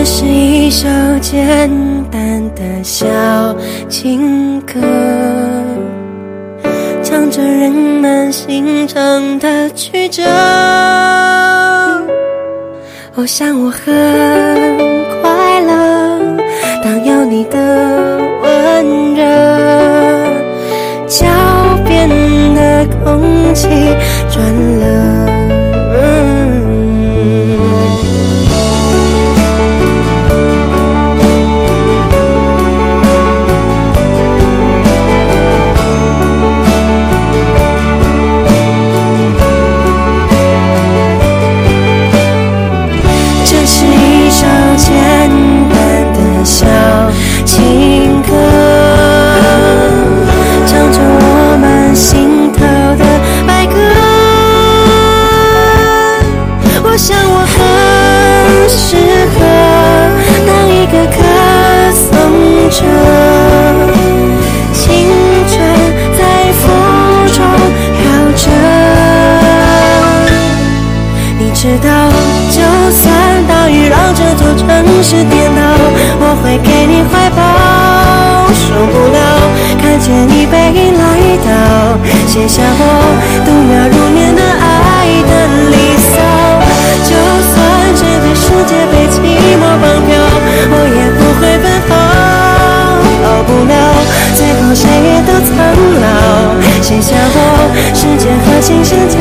这是一首简单的小情歌，唱着人们心肠的曲折。我想我很快乐，当有你的温热，脚边的空气转知道，就算大雨让这座城市颠倒，我会给你怀抱。受不了看见你背影来到，写下我度秒如年的爱的离骚。就算这个世界被寂寞绑票，我也不会奔跑。逃不了，最后谁也都苍老，写下我时间和琴声交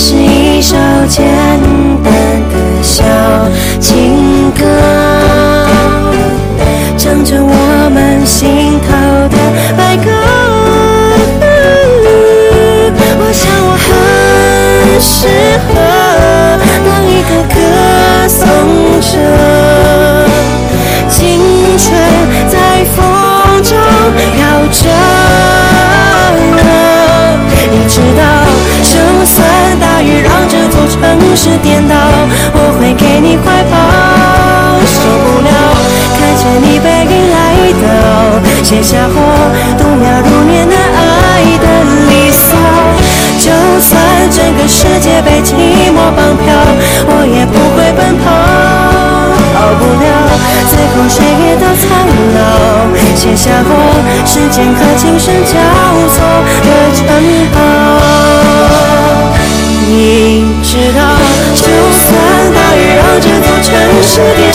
是一首简单的小情歌，唱着我们心是颠倒，我会给你怀抱。受不了看见你背影来到，写下我度秒如年的爱的离骚。就算整个世界被寂寞绑票，我也不会奔跑。逃不了，最后谁也都苍老，写下我时间和琴声交错的城堡。